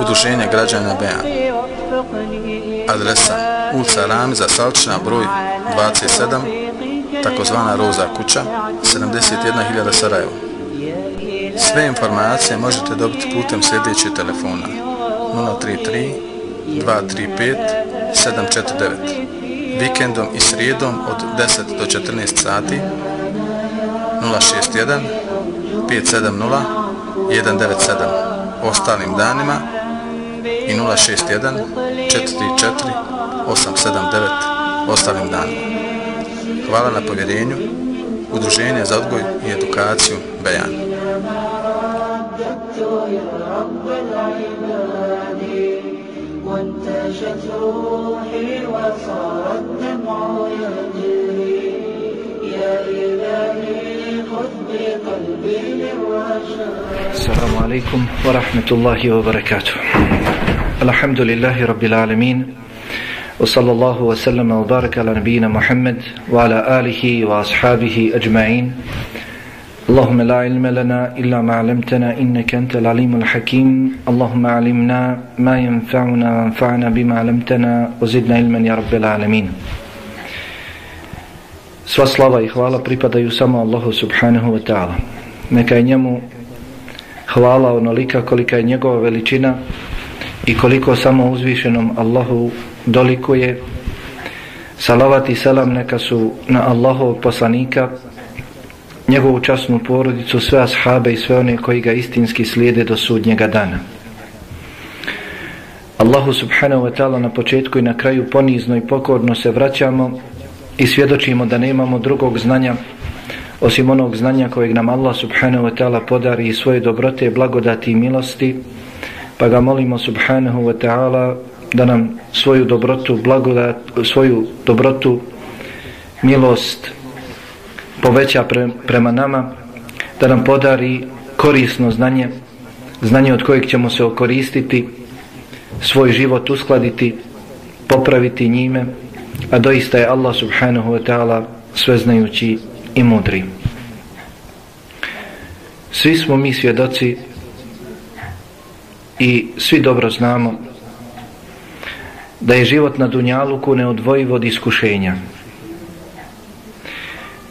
Udruženje građana Bejan. Adresa ulica Ramiza Salčina, broj 27, takozvana Roza kuća, 71.000 Sarajevo. Sve informacije možete dobiti putem sljedećeg telefona 033 235 749 vikendom i srijedom od 10 do 14 sati 061 570 197 ostalim danima 061 434 879 ostalim danima. Hvala na povjerenju. Udruženje za odgoj i edukaciju Bejan. وانتشت روحي وصار الدمع يجري يا إلهي خذ بقلبي للرشاد السلام عليكم ورحمة الله وبركاته الحمد لله رب العالمين وصلى الله وسلم وبارك على نبينا محمد وعلى آله وأصحابه أجمعين اللهم لا علم لنا إلا ما علمتنا إنك أنت العليم الحكيم اللهم علمنا ما ينفعنا وانفعنا بما علمتنا وزدنا علما يا رب العالمين Sva slava i hvala pripadaju samo Allahu subhanahu wa ta'ala. Neka je njemu hvala onolika kolika je njegova veličina i koliko samo uzvišenom Allahu dolikuje. Salavat i salam neka su na Allahov poslanika njegovu časnu porodicu, sve ashabe i sve one koji ga istinski slijede do sudnjega dana. Allahu subhanahu wa ta'ala na početku i na kraju ponizno i pokorno se vraćamo i svjedočimo da nemamo drugog znanja osim onog znanja kojeg nam Allah subhanahu wa ta'ala podari i svoje dobrote, blagodati i milosti pa ga molimo subhanahu wa ta'ala da nam svoju dobrotu, blagodat, svoju dobrotu, milost, poveća pre, prema nama, da nam podari korisno znanje, znanje od kojeg ćemo se okoristiti, svoj život uskladiti, popraviti njime, a doista je Allah subhanahu wa ta'ala sveznajući i mudri. Svi smo mi svjedoci i svi dobro znamo da je život na Dunjaluku neodvojiv od iskušenja.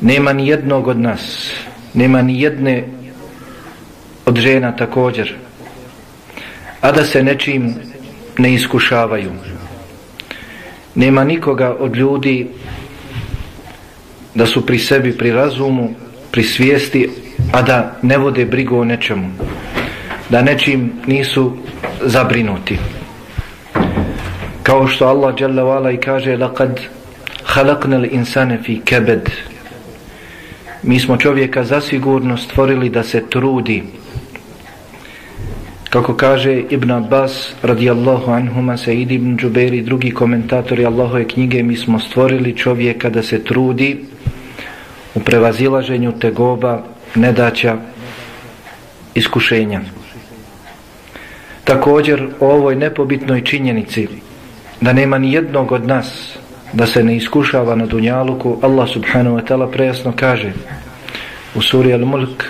Nema ni jednog od nas nema ni jedne od žena također a da se nečim ne iskušavaju. Nema nikoga od ljudi da su pri sebi, pri razumu pri svijesti a da ne vode brigu o nečemu da nečim nisu zabrinuti. Kao što Allah dželle i kaže laqad khalaqna al-insana fi kabad. Mi smo čovjeka zasigurno stvorili da se trudi. Kako kaže Ibn Abbas radijallahu anhuma Said ibn Džuberi drugi komentatori Allahove knjige mi smo stvorili čovjeka da se trudi u prevazilaženju tegoba nedaća iskušenja također o ovoj nepobitnoj činjenici da nema ni jednog od nas da se ne iskušava na dunjaluku Allah subhanahu wa ta'ala prejasno kaže u suri Al-Mulk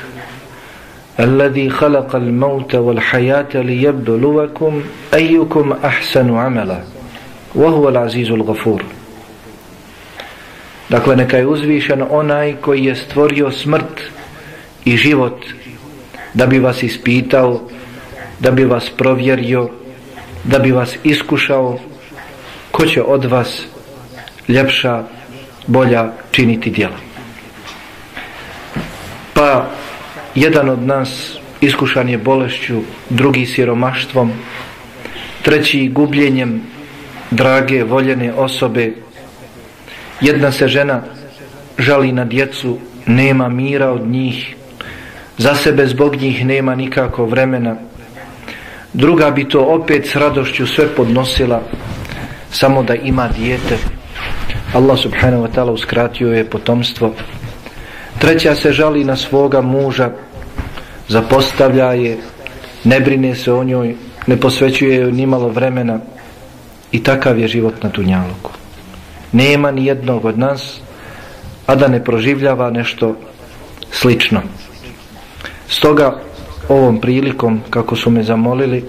الذي خلق الموت والحياة ليبلوكم أيكم أحسن عملا وهو العزيز الغفور Dakle, neka je uzvišen onaj koji je stvorio smrt i život da bi vas ispitao, da bi vas provjerio, da bi vas iskušao ko će od vas ljepša, bolja činiti djela. Pa jedan od nas iskušan je bolešću, drugi siromaštvom, treći gubljenjem drage, voljene osobe. Jedna se žena žali na djecu, nema mira od njih, za sebe zbog njih nema nikako vremena. Druga bi to opet s radošću sve podnosila, samo da ima dijete, Allah subhanahu wa ta'ala uskratio je potomstvo. Treća se žali na svoga muža zapostavlja je ne brine se o njoj ne posvećuje joj ni malo vremena i takav je život na Dunjaluku. Nema ni jednog od nas a da ne proživljava nešto slično. Stoga ovom prilikom kako su me zamolili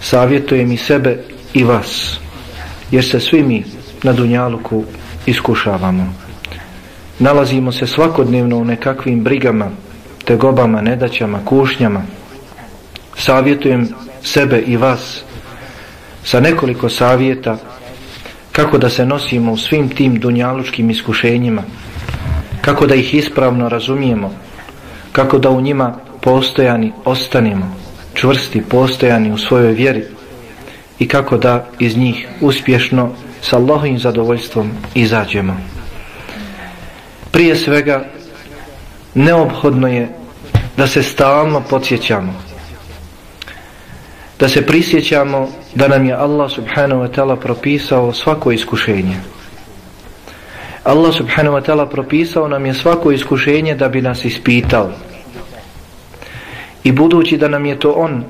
savjetujem i sebe i vas jer se svi mi na Dunjaluku iskušavamo. Nalazimo se svakodnevno u nekakvim brigama tegobama, nedaćama, kušnjama. Savjetujem sebe i vas sa nekoliko savjeta kako da se nosimo u svim tim dunjalučkim iskušenjima kako da ih ispravno razumijemo kako da u njima postojani ostanemo čvrsti, postojani u svojoj vjeri i kako da iz njih uspješno sa Allahovim zadovoljstvom izađemo. Prije svega neophodno je da se stalno podsjećamo da se prisjećamo da nam je Allah subhanahu wa ta'ala propisao svako iskušenje. Allah subhanahu wa ta'ala propisao nam je svako iskušenje da bi nas ispitao i budući da nam je to on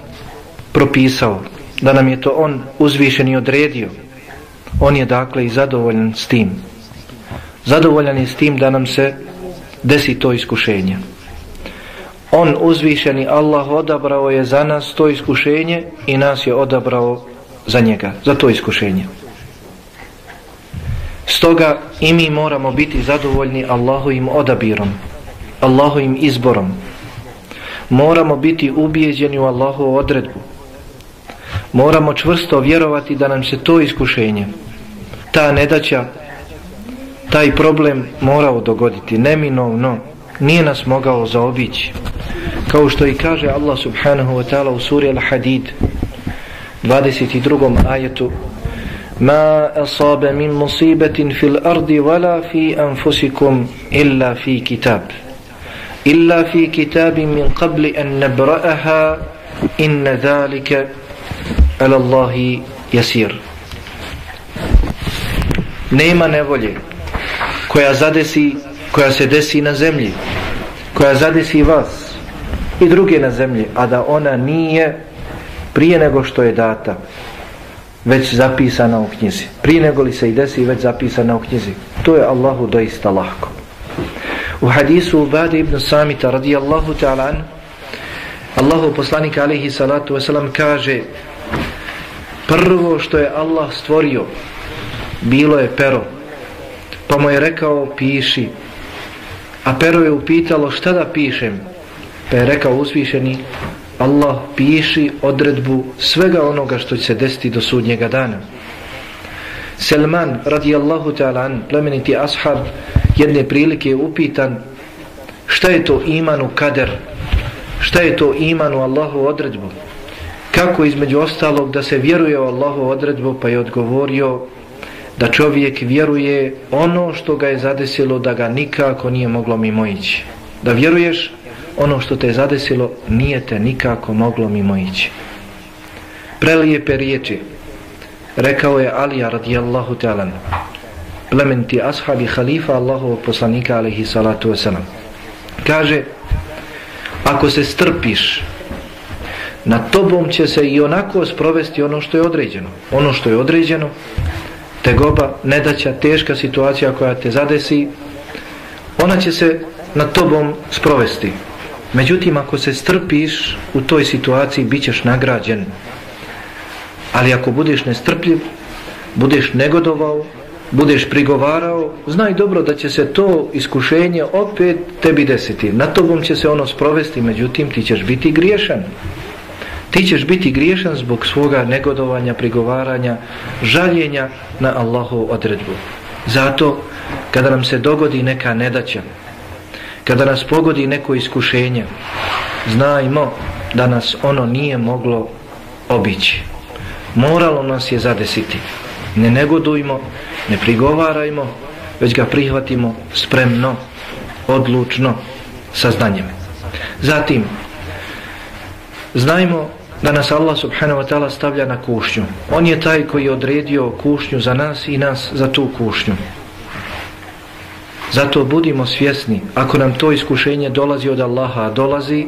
propisao da nam je to on uzvišen i odredio on je dakle i zadovoljan s tim. Zadovoljan je s tim da nam se desi to iskušenje. On uzvišeni Allah odabrao je za nas to iskušenje i nas je odabrao za njega, za to iskušenje. Stoga i mi moramo biti zadovoljni Allahovim odabirom Allahovim izborom moramo biti ubijeđeni u Allahovu odredbu. Moramo čvrsto vjerovati da nam se to iskušenje ta nedaća taj problem morao dogoditi. Neminovno nije nas mogao zaobići. Kao što i kaže Allah subhanahu wa ta'ala u suri Al-Hadid 22. ajetu ma asaba min musibatin fil ardi wala fi anfusikum illa fi kitab illa fi كتاب min قبل an نبرأها إن ذلك على الله يسير nema nevolje koja zadesi koja se desi na zemlji koja zadesi vas i druge na zemlji a da ona nije prije nego što je data već zapisana u knjizi. Prije nego li se i desi već zapisana u knjizi. To je Allahu doista lahko u hadisu Ubade ibn Samita radijallahu ta'ala Allahu poslanik alaihi salatu wasalam kaže prvo što je Allah stvorio bilo je pero. Pa mu je rekao piši. A pero je upitalo šta da pišem? Pa je rekao uzvišeni Allah piši odredbu svega onoga što će se desiti do sudnjega dana. Selman radijallahu ta'ala plemeniti ashab jedne prilike je upitan šta je to imanu kader šta je to imanu Allahu odredbu kako između ostalog da se vjeruje u Allahu odredbu pa je odgovorio da čovjek vjeruje ono što ga je zadesilo da ga nikako nije moglo mimo ići. Da vjeruješ ono što te je zadesilo nije te nikako moglo mimo ići. Prelijepe riječi rekao je Alija radijallahu ta'ala plemeniti ashabi halifa Allahovog poslanika alaihi salatu wasalam kaže ako se strpiš na tobom će se i onako sprovesti ono što je određeno ono što je određeno tegoba, nedaća, teška situacija koja te zadesi, ona će se na tobom sprovesti. Međutim, ako se strpiš u toj situaciji, bit ćeš nagrađen. Ali ako budeš nestrpljiv, budeš negodovao, budeš prigovarao, znaj dobro da će se to iskušenje opet tebi desiti. Na tobom će se ono sprovesti, međutim, ti ćeš biti griješan ti ćeš biti griješan zbog svoga negodovanja, prigovaranja, žaljenja na Allahu odredbu. Zato, kada nam se dogodi neka nedaća, kada nas pogodi neko iskušenje, znajmo da nas ono nije moglo obići. Moralo nas je zadesiti. Ne negodujmo, ne prigovarajmo, već ga prihvatimo spremno, odlučno, sa znanjem. Zatim, znajmo da nas Allah subhanahu wa ta'ala stavlja na kušnju. On je taj koji je odredio kušnju za nas i nas za tu kušnju. Zato budimo svjesni, ako nam to iskušenje dolazi od Allaha, dolazi,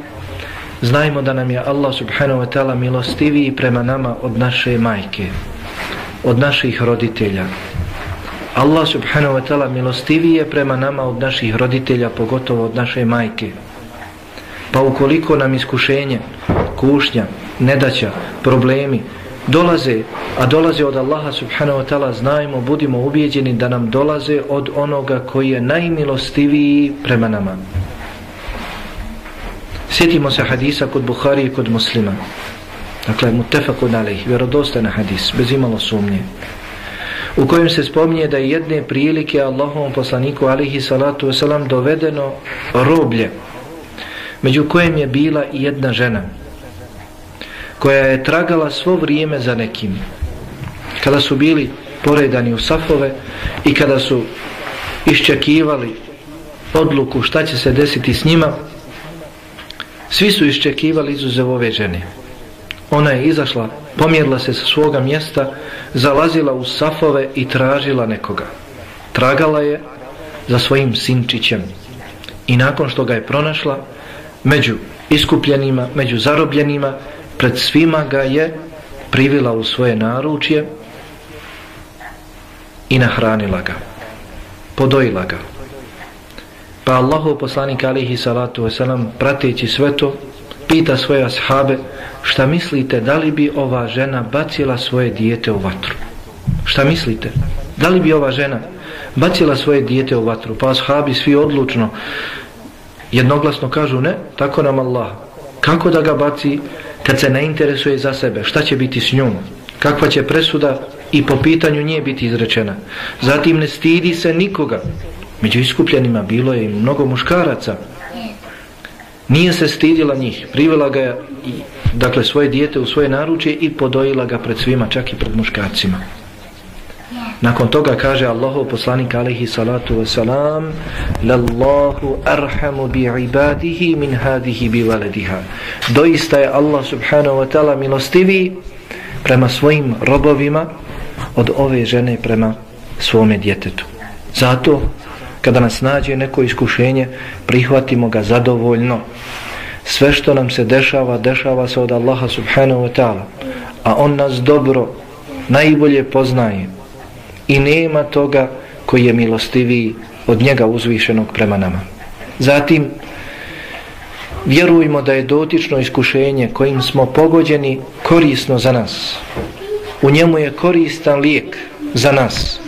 znajmo da nam je Allah subhanahu wa ta'ala milostiviji prema nama od naše majke, od naših roditelja. Allah subhanahu wa ta'ala milostivije prema nama od naših roditelja, pogotovo od naše majke. Pa ukoliko nam iskušenje, kušnja, nedaća, problemi dolaze, a dolaze od Allaha subhanahu wa ta'ala, znajmo, budimo ubijeđeni da nam dolaze od onoga koji je najmilostiviji prema nama. Sjetimo se hadisa kod Buhari i kod muslima. Dakle, mutefakun alih, vjerodostan hadis, bez imalo sumnje. U kojem se spominje da je jedne prilike Allahovom poslaniku alihi salatu wasalam dovedeno roblje, među kojem je bila i jedna žena, koja je tragala svo vrijeme za nekim. Kada su bili poredani u safove i kada su iščekivali odluku šta će se desiti s njima, svi su iščekivali izuzev ove žene. Ona je izašla, pomjerila se sa svoga mjesta, zalazila u safove i tražila nekoga. Tragala je za svojim sinčićem. I nakon što ga je pronašla, među iskupljenima, među zarobljenima, pred svima ga je privila u svoje naručje i nahranila ga. Podojila ga. Pa Allahu poslanik alihi salatu wasalam prateći sve to pita svoje ashabe šta mislite da li bi ova žena bacila svoje dijete u vatru? Šta mislite? Da li bi ova žena bacila svoje dijete u vatru? Pa ashabi svi odlučno jednoglasno kažu ne tako nam Allah. Kako da ga baci kad se ne interesuje za sebe? Šta će biti s njom? Kakva će presuda i po pitanju nje biti izrečena? Zatim ne stidi se nikoga. Među iskupljenima bilo je i mnogo muškaraca. Nije se stidila njih, privela ga i, dakle svoje dijete u svoje naručje i podojila ga pred svima, čak i pred muškarcima. Nakon toga kaže Allahu poslanik alaihi salatu wasalam Lallahu arhamu bi ibadihi min hadihi bi valediha Doista je Allah subhanahu wa ta'ala milostivi prema svojim robovima od ove žene prema svome djetetu. Zato kada nas nađe neko iskušenje, prihvatimo ga zadovoljno. Sve što nam se dešava, dešava se od Allaha subhanahu wa ta'ala. A on nas dobro, najbolje poznaje. I nema toga koji je milostiviji od njega uzvišenog prema nama. Zatim, vjerujmo da je dotično iskušenje kojim smo pogođeni korisno za nas. U njemu je koristan lijek za nas,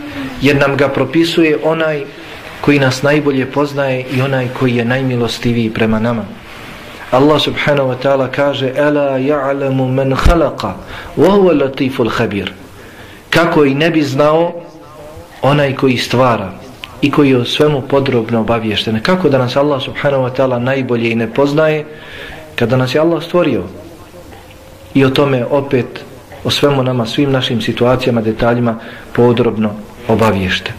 jer nam ga propisuje onaj koji nas najbolje poznaje i onaj koji je najmilostiviji prema nama. Allah subhanahu wa ta'ala kaže Ela ja'lamu men khalaqa wa huwa latiful khabir Kako i ne bi znao onaj koji stvara i koji je o svemu podrobno obavješten. Kako da nas Allah subhanahu wa ta'ala najbolje i ne poznaje kada nas je Allah stvorio. I o tome opet o svemu nama, svim našim situacijama, detaljima podrobno obavješte.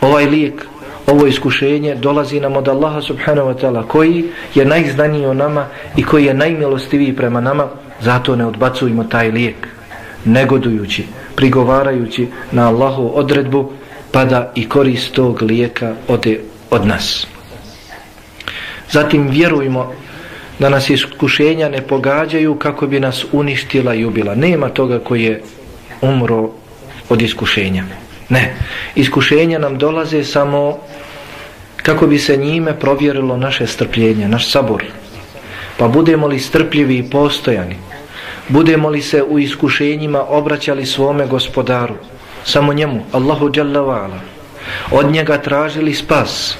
Ovaj lijek ovo iskušenje dolazi nam od Allaha subhanahu wa ta'ala koji je najznaniji o nama i koji je najmilostiviji prema nama zato ne odbacujemo taj lijek negodujući, prigovarajući na Allahu odredbu pa da i korist tog lijeka ode od nas. Zatim vjerujemo da nas iskušenja ne pogađaju kako bi nas uništila i ubila. Nema toga koji je umro od iskušenja. Ne, iskušenja nam dolaze samo kako bi se njime provjerilo naše strpljenje, naš sabor. Pa budemo li strpljivi i postojani, budemo li se u iskušenjima obraćali svome gospodaru, samo njemu, Allahu Đalla od njega tražili spas,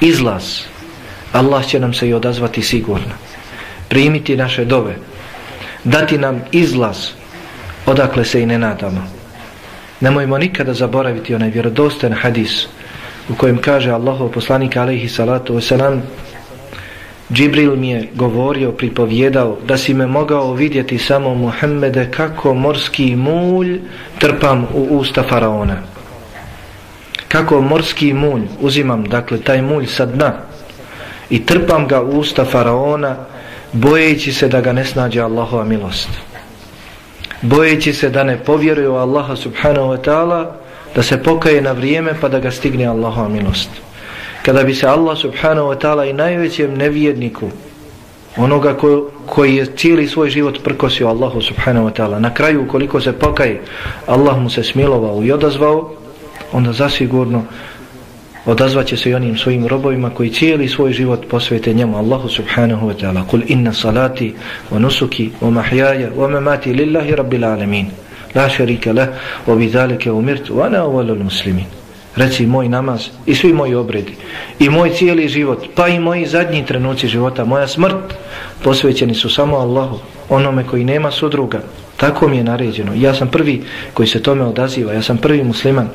izlaz, Allah će nam se i odazvati sigurno, primiti naše dove, dati nam izlaz, odakle se i ne nadamo. Nemojmo nikada zaboraviti onaj vjerodosten hadis u kojem kaže Allahov poslanik alejhi salatu wasalam Džibril mi je govorio, pripovjedao da si me mogao vidjeti samo Muhammede kako morski mulj trpam u usta faraona. Kako morski mulj uzimam, dakle, taj mulj sa dna i trpam ga u usta faraona bojeći se da ga ne snađe Allahova milost bojeći se da ne povjeruju Allaha subhanahu wa ta'ala da se pokaje na vrijeme pa da ga stigne Allahova milost. Kada bi se Allah subhanahu wa ta'ala i najvećem nevjedniku onoga ko, koji je cijeli svoj život prkosio Allahu subhanahu wa ta'ala na kraju koliko se pokaje Allah mu se smilovao i odazvao onda zasigurno odazvaće se i onim svojim robovima koji cijeli svoj život posvete njemu Allahu subhanahu wa ta'ala. Kul inna salati wa nusuki wa mahyaya wa mamati lillahi rabbil alamin. La šarika lah wa bidhalike umirtu wa ana awalul muslimin. Reci moj namaz i svi moji obredi i moj cijeli život pa i moji zadnji trenuci života moja smrt posvećeni su samo Allahu onome koji nema sudruga. Tako mi je naređeno. Ja sam prvi koji se tome odaziva ja sam prvi musliman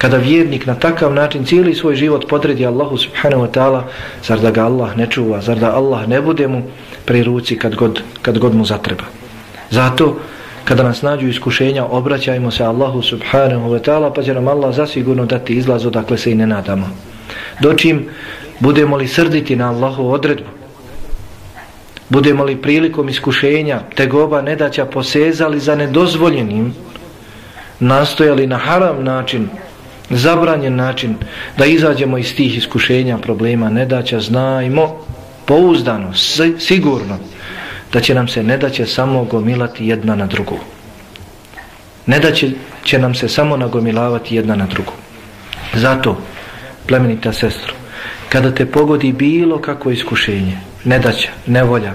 kada vjernik na takav način cijeli svoj život podredi Allahu subhanahu wa ta'ala zar da ga Allah ne čuva zar da Allah ne bude mu pri ruci kad god, kad god mu zatreba? Zato kada nas nađu iskušenja obraćajmo se Allahu subhanahu wa ta'ala pa će nam Allah zasigurno dati izlaz odakle se i ne nadamo. Dočim budemo li srditi na Allahu odredbu? Budemo li prilikom iskušenja tegoba nedaća posezali za nedozvoljenim nastojali na haram način zabranjen način da izađemo iz tih iskušenja problema nedaća znajmo pouzdano, sigurno da će nam se nedaće samo gomilati jedna na drugu. Nedaće će, nam se samo nagomilavati jedna na drugu. Zato, plemenita sestro, kada te pogodi bilo kako iskušenje, nedaća, nevolja,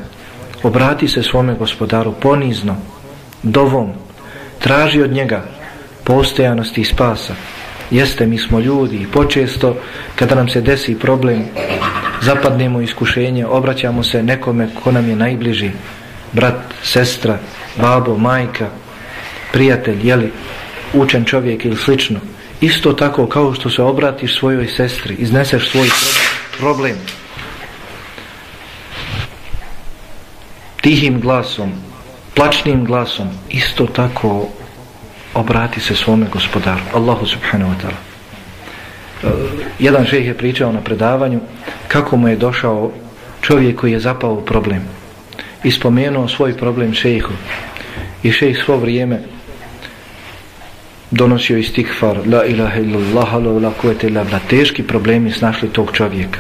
obrati se svome gospodaru ponizno, dovom, traži od njega postojanosti i spasa. Jeste, mi smo ljudi i počesto kada nam se desi problem zapadnemo iskušenje, obraćamo se nekome ko nam je najbliži, brat, sestra, babo, majka, prijatelj, jeli, učen čovjek ili slično. Isto tako kao što se obratiš svojoj sestri, izneseš svoj problem, tihim glasom, plačnim glasom, isto tako obrati se svome gospodaru, Allahu subhanahu wa ta'ala. Jedan žeh je pričao na predavanju kako mu je došao čovjek koji je zapao u problem i spomenuo svoj problem šehu i šejh svo vrijeme donosio istikfar la ilaha illallah la la kuvvete illa billah. Teški problemi snašli tog čovjeka.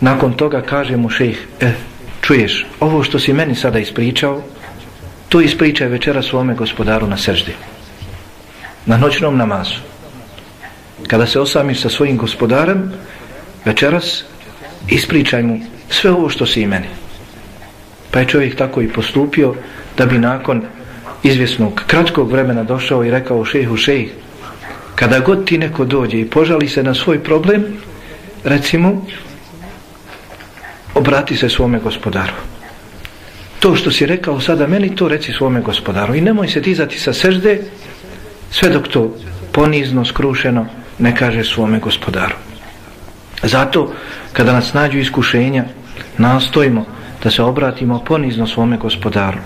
Nakon toga kaže mu šejh e čuješ ovo što si meni sada ispričao to ispričaj večera svome gospodaru na seždi na noćnom namazu. Kada se osamiš sa svojim gospodarem večeras ispričaj mu sve ovo što si i meni. Pa je čovjek tako i postupio da bi nakon izvjesnog kratkog vremena došao i rekao šehu šejh kada god ti neko dođe i požali se na svoj problem recimo obrati se svome gospodaru. To što si rekao sada meni to reci svome gospodaru i nemoj se dizati sa sežde sve dok to ponizno, skrušeno ne kaže svome gospodaru. Zato, kada nas nađu iskušenja, nastojimo da se obratimo ponizno svome gospodaru.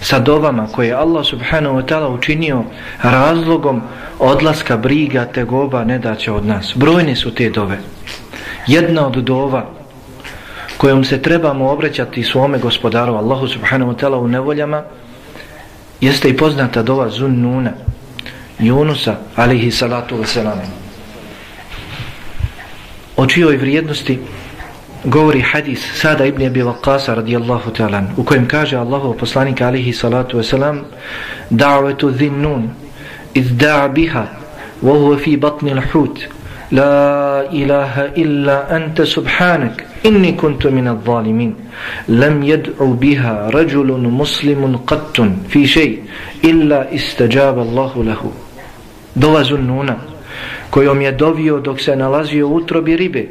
Sa dovama koje je Allah subhanahu wa ta'ala učinio razlogom odlaska briga tegoba, nedaća ne daće od nas. Brojne su te dove. Jedna od dova kojom se trebamo obraćati svome gospodaru Allahu subhanahu wa ta'ala u nevoljama jeste i poznata dova Zunnuna Junusa alihi salatu wasalam. O čijoj vrijednosti govori hadis Sada ibn Abi Waqqasa radijallahu ta'ala u kojem kaže Allahu poslanik alihi salatu wasalam da'vetu dhinnun iz da'a biha wa huwa fi batni l'hut. La ilaha illa anta subhanak inni kuntu min al-zalimin. Lam yad'u biha rajulun muslimun qattun fi shay illa istajaba Allahu lahu dova zunnuna kojom je dovio dok se nalazio u utrobi ribe.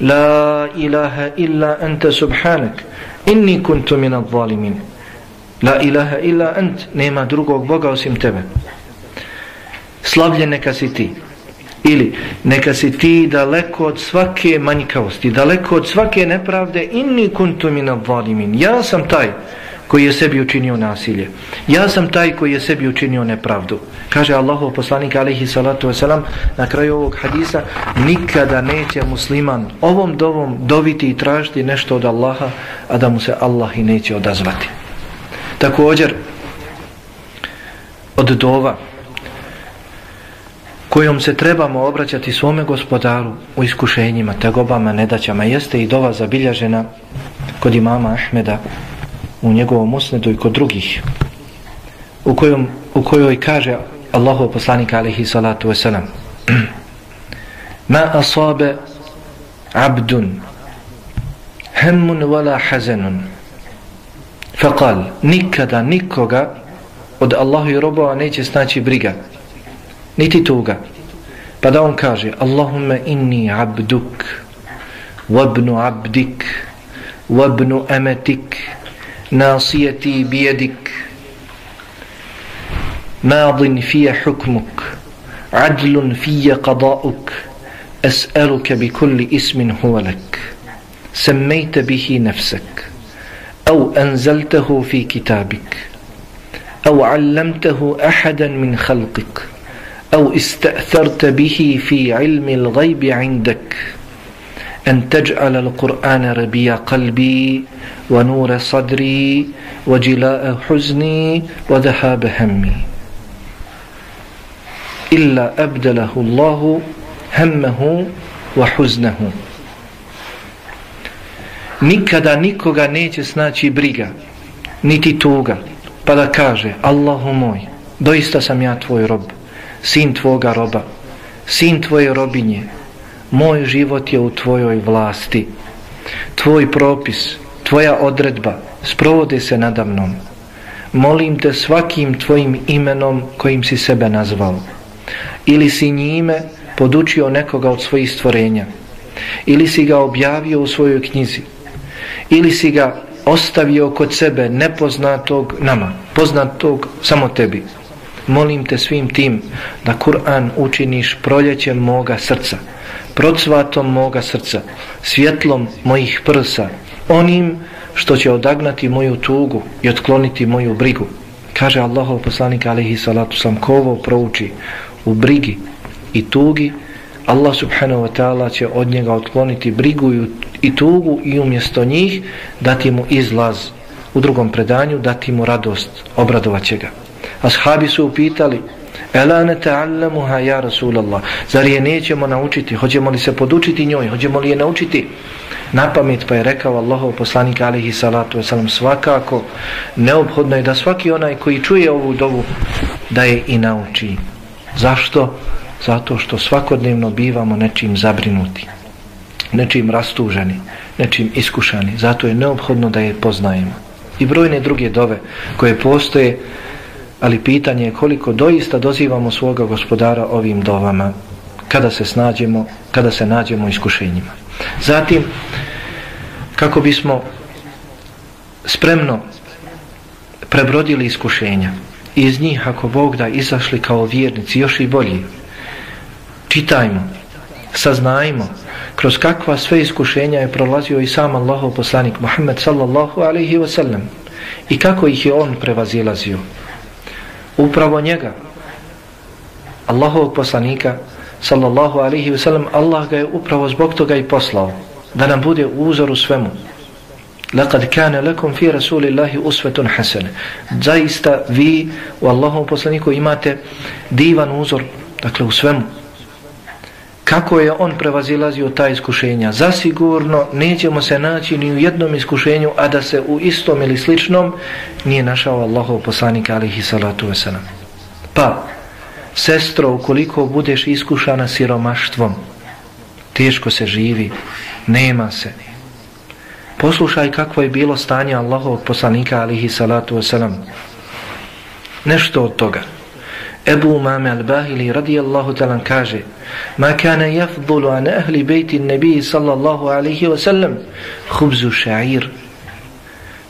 La ilaha illa anta subhanak inni kuntu minad zalimin La ilaha illa ant nema drugog Boga osim tebe. Slavlje neka si ti. Ili neka si ti daleko od svake manjkavosti daleko od svake nepravde inni kuntu minad zalimin ja sam taj koji je sebi učinio nasilje. Ja sam taj koji je sebi učinio nepravdu. Kaže Allahov poslanik alaihi salatu wasalam na kraju ovog hadisa nikada neće musliman ovom dovom dobiti i tražiti nešto od Allaha a da mu se Allah i neće odazvati. Također od dova kojom se trebamo obraćati svome gospodaru u iskušenjima, tegobama, nedaćama, jeste i dova zabiljažena kod imama Ahmeda u njegovom usnedu i kod drugih u, kojom, u kojoj kaže Allahu poslanik alihi salatu wasalam ma asabe abdun hemmun wala hazenun faqal nikada nikoga od Allahu i robova neće snaći briga niti tuga. Pa da on kaže Allahumme inni abduk wabnu abdik wabnu emetik nasijeti bijedik madin fije hukmuk adlun fije qadauk أسألك بكل اسم هو لك. سميت به نفسك أو أنزلته في كتابك أو علمته أحدا من خلقك أو استأثرت به في علم الغيب عندك. أن تجعل القرآن ربيع قلبي ونور صدري وجلاء حزني وذهاب همي إلا أبدله الله همه وحزنه nikada nikoga neće snaći briga niti tuga pa da kaže Allahu moj doista sam ja tvoj rob sin tvoga roba sin tvoje robinje moj život je u tvojoj vlasti. Tvoj propis tvoja odredba sprovode se nadamnom molim te svakim tvojim imenom kojim si sebe nazvao. Ili si njime podučio nekoga od svojih stvorenja. Ili si ga objavio u svojoj knjizi. Ili si ga ostavio kod sebe nepoznatog nama, poznatog samo tebi. Molim te svim tim da Kur'an učiniš proljećem moga srca, procvatom moga srca, svjetlom mojih prsa, onim što će odagnati moju tugu i otkloniti moju brigu. Kaže Allahov poslanik alaihi salatu sam ko ovo prouči u brigi i tugi, Allah subhanahu wa ta'ala će od njega otkloniti brigu i tugu i umjesto njih dati mu izlaz u drugom predanju, dati mu radost, obradovat će ga. Ashabi su upitali, Ela ne ta'allamuha ja Rasulallah, zar je nećemo naučiti, hoćemo li se podučiti njoj, hoćemo li je naučiti? Na pamet pa je rekao Allahov poslanik alihi salatu wasalam, svakako neophodno je da svaki onaj koji čuje ovu dovu da je i nauči. Zašto? Zato što svakodnevno bivamo nečim zabrinuti nečim rastuženi, nečim iskušani. Zato je neophodno da je poznajemo. I brojne druge dove koje postoje, ali pitanje je koliko doista dozivamo svoga gospodara ovim dovama. Kada se snađemo, kada se nađemo iskušenjima. Zatim, kako bismo spremno prebrodili iskušenja iz njih ako Bog da izašli kao vjernici još i bolji. Čitajmo saznajmo kroz kakva sve iskušenja je prolazio i sam Allahov poslanik Muhammed sallallahu alaihi wasallam i kako ih je on prevazilazio upravo njega Allahov poslanika sallallahu alaihi wa sallam Allah ga je upravo zbog toga i poslao da nam bude uzor u svemu لقد كان لكم في رسول الله أسوة حسنة zaista vi u Allahovom poslaniku imate divan uzor dakle u svemu kako je on prevazilazio ta iskušenja. Zasigurno nećemo se naći ni u jednom iskušenju, a da se u istom ili sličnom nije našao Allahov poslanik alihi salatu wasalam. Pa, sestro, ukoliko budeš iskušana siromaštvom, teško se živi, nema se. Poslušaj kakvo je bilo stanje Allahovog poslanika alihi salatu wasalam. Nešto od toga. Ebu Mame al-Bahili radijallahu talan kaže Ma kana jafdulu an ahli bejti nebiji sallallahu alaihi wa sallam Hubzu ša'ir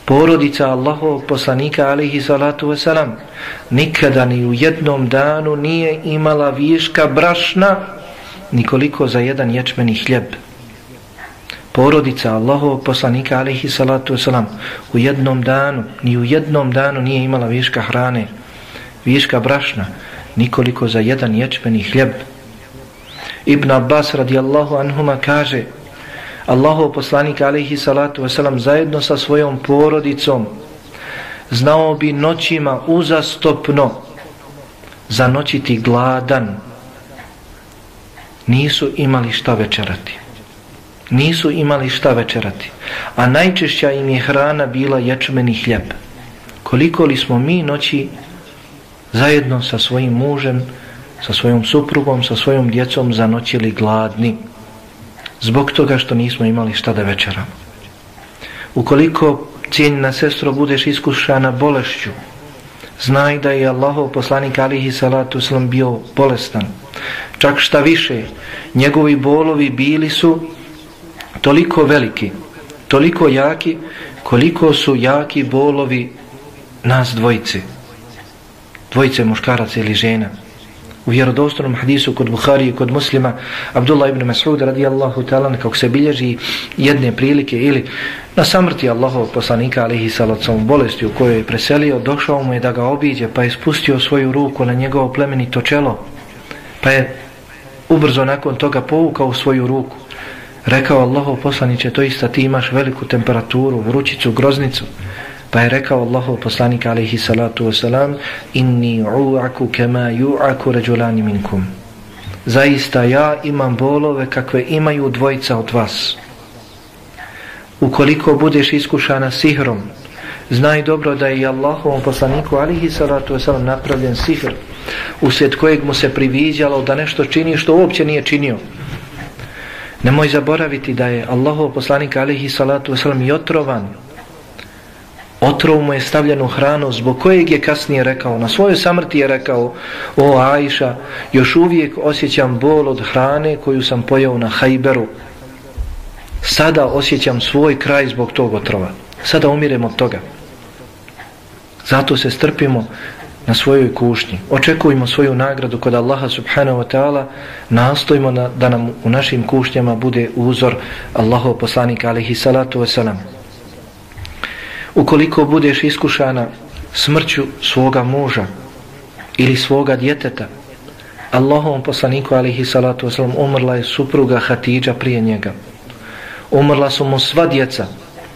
Porodica Allahovog poslanika alaihi salatu wa Nikada ni u jednom danu nije imala viška brašna Nikoliko za jedan ječmeni hljeb. Porodica Allahovog poslanika alaihi salatu wa U jednom danu, ni u jednom danu nije imala viška hrane viška brašna, nikoliko za jedan ječmeni hljeb. Ibn Abbas radijallahu anhuma kaže, Allahov poslanik alaihi salatu wasalam zajedno sa svojom porodicom znao bi noćima uzastopno zanoćiti gladan. Nisu imali šta večerati. Nisu imali šta večerati. A najčešća im je hrana bila ječmeni hljeb. Koliko li smo mi noći zajedno sa svojim mužem sa svojom suprugom, sa svojom djecom zanoćili gladni zbog toga što nismo imali šta da večeramo. Ukoliko cijenjena sestro budeš iskušana bolešću, znaj da je Allahov poslanik alihi salatu slam bio bolestan. Čak šta više, njegovi bolovi bili su toliko veliki, toliko jaki, koliko su jaki bolovi nas dvojice. Dvojice muškaraca ili žena. U vjerodostornom hadisu kod Buhari i kod muslima Abdullah ibn Mas'ud radijallahu ta'ala kako se bilježi jedne prilike ili na samrti Allahov poslanika alihi salacom bolesti u kojoj je preselio došao mu je da ga obiđe pa je spustio svoju ruku na njegovo plemenito čelo pa je ubrzo nakon toga povukao svoju ruku. Rekao Allahov poslaniće to ista ti imaš veliku temperaturu vrućicu, groznicu. Pa je rekao Allahov poslanik alaihi salatu wasalam Inni u'aku kema ju'aku ređulani minkum. Zaista ja imam bolove kakve imaju dvojica od vas. Ukoliko budeš iskušana sihrom Znaj dobro da je Allahovom poslaniku alihi salatu wasalam napravljen sihr Usred kojeg mu se priviđalo da nešto čini što uopće nije činio. Nemoj zaboraviti da je Allahov poslanik alihi salatu wasalam i otrovan otrov mu je stavljeno hranu zbog kojeg je kasnije rekao na svojoj samrti je rekao o Ajša još uvijek osjećam bol od hrane koju sam pojao na hajberu. Sada osjećam svoj kraj zbog tog otrova. Sada umirem od toga. Zato se strpimo na svojoj kušnji. Očekujemo svoju nagradu kod Allaha subhanahu wa ta'ala. Nastojimo na, da nam u našim kušnjama bude uzor Allahov poslanika alihi salatu wa salam ukoliko budeš iskušana smrću svoga muža ili svoga djeteta Allahom poslaniku alihi salatu wasalam umrla je supruga Hatidža prije njega. Umrla su mu sva djeca.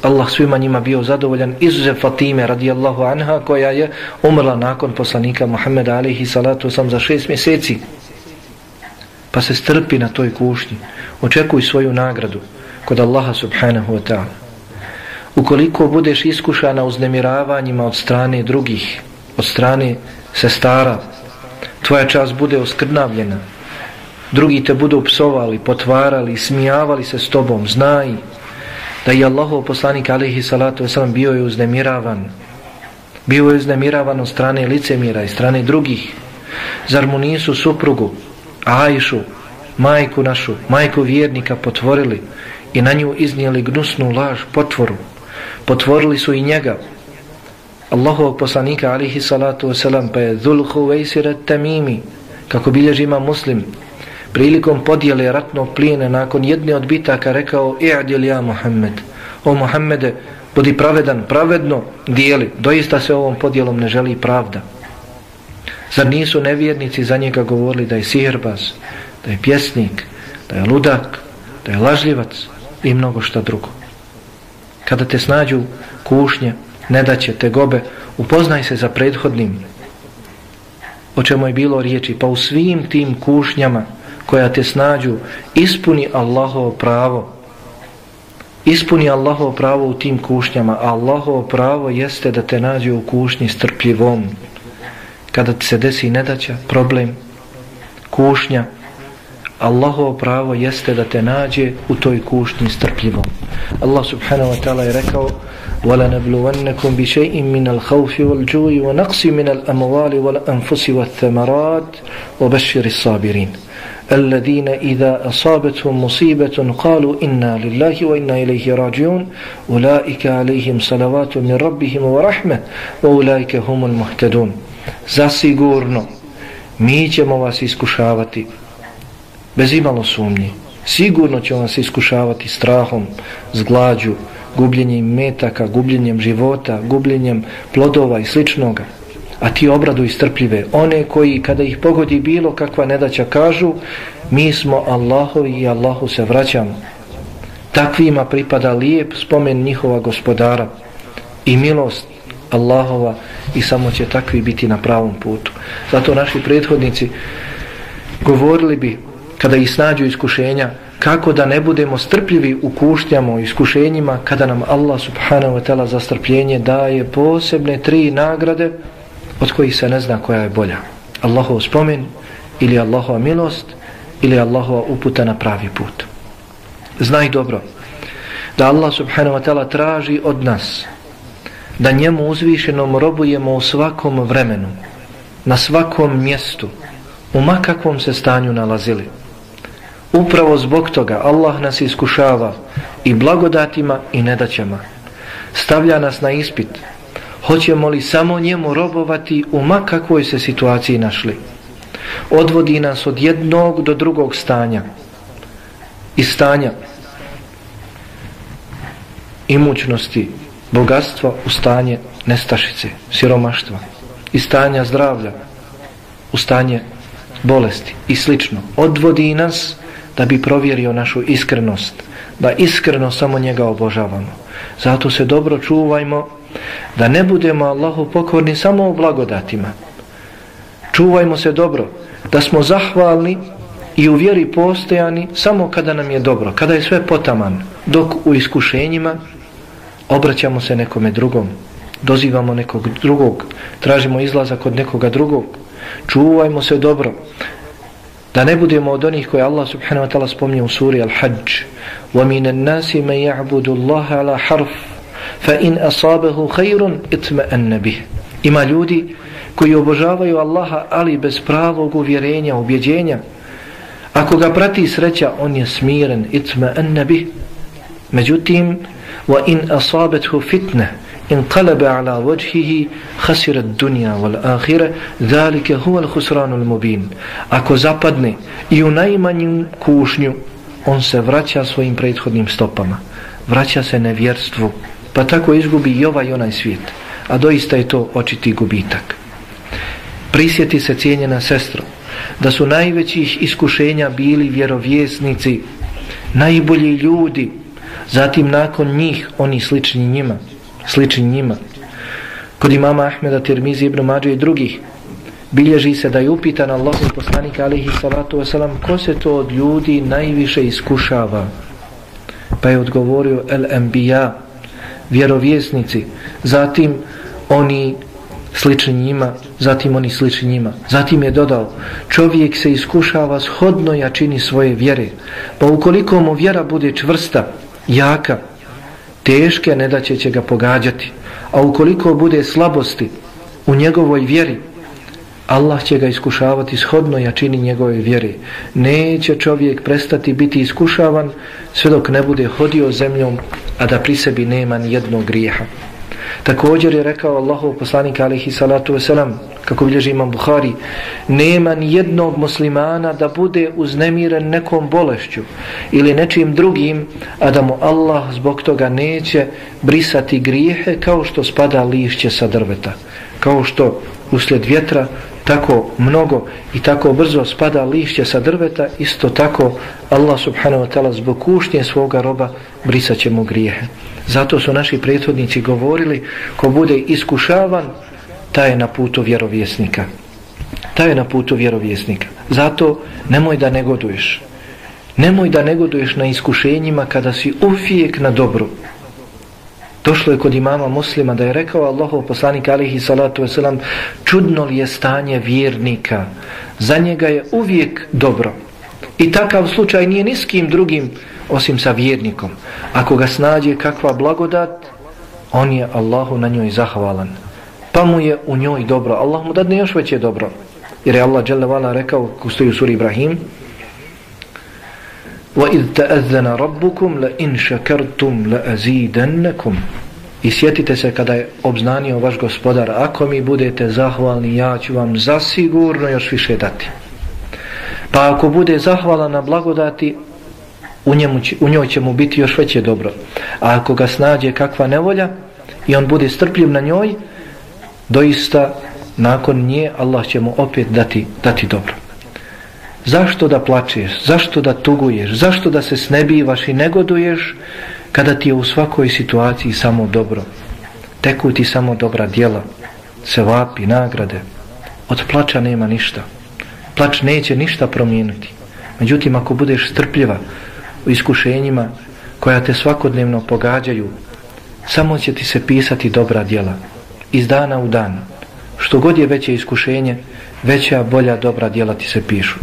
Allah svima njima bio zadovoljan izuzev Fatime radijallahu anha koja je umrla nakon poslanika Muhammeda alihi salatu wasalam za šest mjeseci. Pa se strpi na toj kušnji. Očekuj svoju nagradu kod Allaha subhanahu wa ta'ala ukoliko budeš iskušana uznemiravanjima od strane drugih, od strane sestara, tvoja čast bude oskrnavljena, drugi te budu psovali, potvarali, smijavali se s tobom, znaj da je Allahov poslanik alihi salatu wasalam bio je uznemiravan, bio je uznemiravan od strane licemira i strane drugih, zar mu nisu suprugu, Ajšu, majku našu, majku vjernika potvorili i na nju iznijeli gnusnu laž, potvoru, potvorili su i njega. Allahovog poslanika alihi salatu wasalam pa je dhul huvejsirat tamimi kako bilježi ima muslim prilikom podjele ratnog plijena nakon jedne od bitaka rekao i'adil ja Muhammed. O Muhammede budi pravedan pravedno dijeli. Doista se ovom podjelom ne želi pravda. Zar nisu nevjernici za njega govorili da je sihirbaz da je pjesnik da je ludak da je lažljivac i mnogo šta drugo? Kada te snađu kušnje, ne daće upoznaj se za prethodnim. O čemu je bilo riječi? Pa u svim tim kušnjama koja te snađu, ispuni Allahovo pravo. Ispuni Allahovo pravo u tim kušnjama, a Allahovo pravo jeste da te nađe u kušnji strpljivom. Kada ti se desi nedaća, problem, kušnja, Allahovo pravo jeste da te nađe u toj kušnji strpljivom. Allah subhanahu wa ta'ala je rekao وَلَا نَبْلُوَنَّكُمْ بِشَيْءٍ مِنَ الْخَوْفِ وَالْجُوِ وَنَقْسِ مِنَ الْأَمْوَالِ وَالْأَنفُسِ وَالثَّمَرَاتِ وَبَشِّرِ الصَّابِرِينَ الذين إذا أصابتهم مصيبة قالوا إنا لله وإنا إليه راجعون أولئك عليهم صلوات من ربهم ورحمة وأولئك هم المهتدون zasigurno mi ćemo vas iskušavati bez imalo sumnji. Sigurno će vas iskušavati strahom, zglađu, gubljenjem metaka, gubljenjem života, gubljenjem plodova i sličnoga. A ti obradu istrpljive, one koji kada ih pogodi bilo kakva nedaća kažu, mi smo Allahovi i Allahu se vraćamo. Takvima pripada lijep spomen njihova gospodara i milost Allahova i samo će takvi biti na pravom putu. Zato naši prethodnici govorili bi kada ih snađu iskušenja, kako da ne budemo strpljivi u kušnjama, iskušenjima, kada nam Allah subhanahu wa ta'ala za strpljenje daje posebne tri nagrade od kojih se ne zna koja je bolja. Allahov spomen ili Allahova milost ili Allahova uputa na pravi put znaj dobro da Allah subhanahu wa ta'ala traži od nas da njemu uzvišenom robujemo u svakom vremenu na svakom mjestu u makakvom se stanju nalazili upravo zbog toga Allah nas iskušava i blagodatima i nedaćama. Stavlja nas na ispit. Hoćemo li samo njemu robovati u makakvoj se situaciji našli? Odvodi nas od jednog do drugog stanja. I stanja imućnosti bogatstva u stanje nestašice siromaštva. I stanja zdravlja u stanje bolesti i slično. Odvodi nas da bi provjerio našu iskrenost da iskreno samo njega obožavamo. Zato se dobro čuvajmo da ne budemo Allahu pokorni samo u blagodatima. Čuvajmo se dobro da smo zahvalni i u vjeri postojani samo kada nam je dobro kada je sve potaman. Dok u iskušenjima obraćamo se nekome drugom dozivamo nekog drugog tražimo izlazak od nekoga drugog. Čuvajmo se dobro da ne budemo od onih koje Allah subhanahu wa ta'ala spomnije u suri Al-Hajj وَمِنَ النَّاسِ مَنْ يَعْبُدُ اللَّهَ عَلَى حَرْفٍ فَإِنْ أَصَابَهُ خَيْرٌ اِتْمَأَنَّ بِهِ Ima ljudi koji obožavaju Allaha ali bez pravog uvjerenja, ubjeđenja. Ako ga prati sreća, on je smiren, itma'anna bih. Međutim, وَإِنْ أَصَابَتْهُ فِتْنَةً انقلب على وجهه خسر الدنيا والآخرة ذلك هو الخسران المبين ako zapadne i u najmanju kušnju on se vraća svojim prethodnim stopama vraća se nevjerstvu pa tako izgubi i ovaj onaj svijet a doista je to očiti gubitak prisjeti se cijenjena sestro da su najvećih iskušenja bili vjerovjesnici najbolji ljudi zatim nakon njih oni slični njima slični njima. Kod imama Ahmeda, Tirmizi, Ibn Mađe i drugih bilježi se da je upitan Allah i poslanik alihi salatu wasalam ko se to od ljudi najviše iskušava. Pa je odgovorio el enbija, vjerovjesnici, zatim oni slični njima, zatim oni slični njima. Zatim je dodao, čovjek se iskušava shodno jačini svoje vjere, pa ukoliko mu vjera bude čvrsta, jaka, teške nedaće će ga pogađati. A ukoliko bude slabosti u njegovoj vjeri Allah će ga iskušavati shodno jačini njegove vjeri neće čovjek prestati biti iskušavan sve dok ne bude hodio zemljom a da pri sebi nema ni jednog grijeha. Također je rekao Allahov poslanik alihi salatu wasalam, kako bilježi imam Bukhari, nema ni jednog muslimana da bude uznemiren nekom bolešću ili nečim drugim, a da mu Allah zbog toga neće brisati grijehe kao što spada lišće sa drveta. Kao što uslijed vjetra tako mnogo i tako brzo spada lišće sa drveta, isto tako Allah subhanahu wa ta'ala zbog kušnje svoga roba brisat će mu grijehe. Zato su naši prethodnici govorili ko bude iskušavan, taj je na putu vjerovjesnika. Taj je na putu vjerovjesnika. Zato nemoj da negoduješ. Nemoj da negoduješ na iskušenjima kada si uvijek na dobru. Došlo je kod imama muslima da je rekao Allahov poslanik alihi salatu wasalam čudno li je stanje vjernika. Za njega je uvijek dobro. I takav slučaj nije niskim drugim osim sa vjernikom. Ako ga snađe kakva blagodat, on je Allahu na njoj zahvalan. Pa mu je u njoj dobro. Allah mu dadne još veće dobro. Jer je Allah dželle rekao, ko stoji u suri Ibrahim, وَإِذْ تَأَذَّنَ رَبُّكُمْ لَإِنْ شَكَرْتُمْ لَأَزِيدَنَّكُمْ I sjetite se kada je obznanio vaš gospodar, ako mi budete zahvalni, ja ću vam zasigurno još više dati. Pa ako bude zahvala na blagodati, u, njemu, u njoj će mu biti još veće dobro. A ako ga snađe kakva nevolja i on bude strpljiv na njoj, doista nakon nje Allah će mu opet dati, dati dobro. Zašto da plačeš? Zašto da tuguješ? Zašto da se snebivaš i negoduješ kada ti je u svakoj situaciji samo dobro? Teku ti samo dobra djela, se vapi, nagrade. Od plača nema ništa. Plač neće ništa promijeniti. Međutim, ako budeš strpljiva, u iskušenjima koja te svakodnevno pogađaju, samo će ti se pisati dobra djela iz dana u dan. Što god je veće iskušenje, veća, bolja, dobra djela ti se pišu.